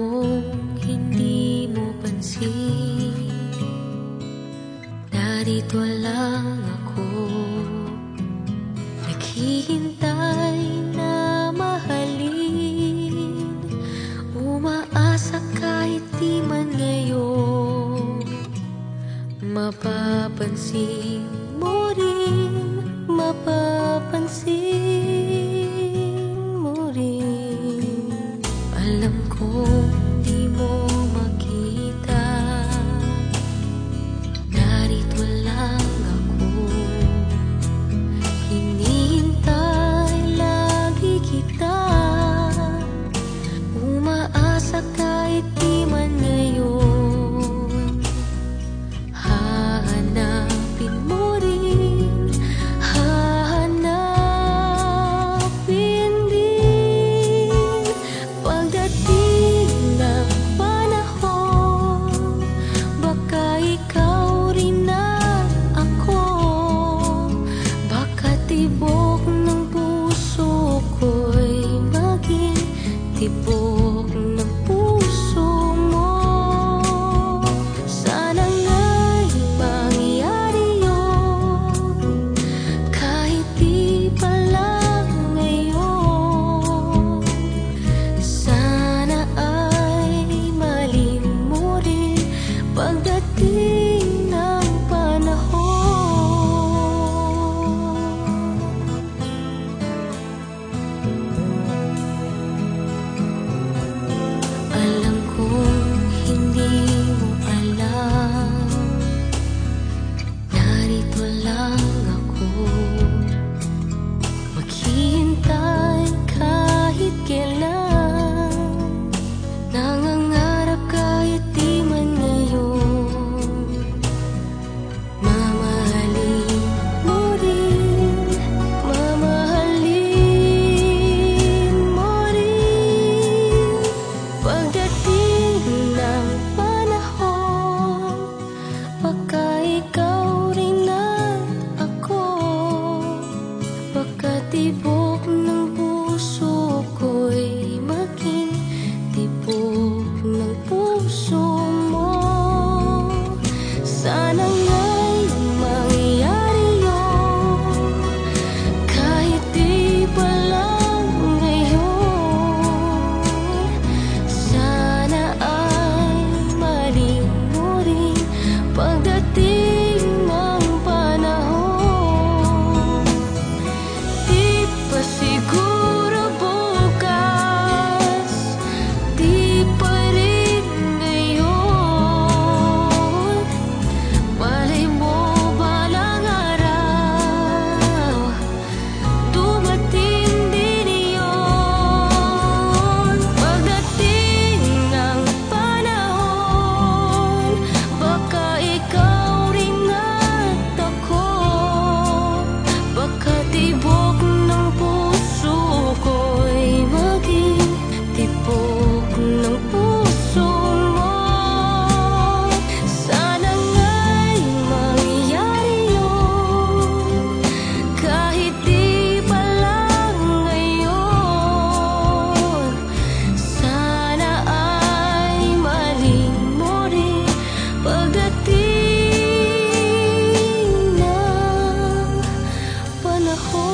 kung hindi mo pansin. Narito lang ako. Naghihintay na mahalin. Umaasa kahit di man ngayon. Mapapansin whole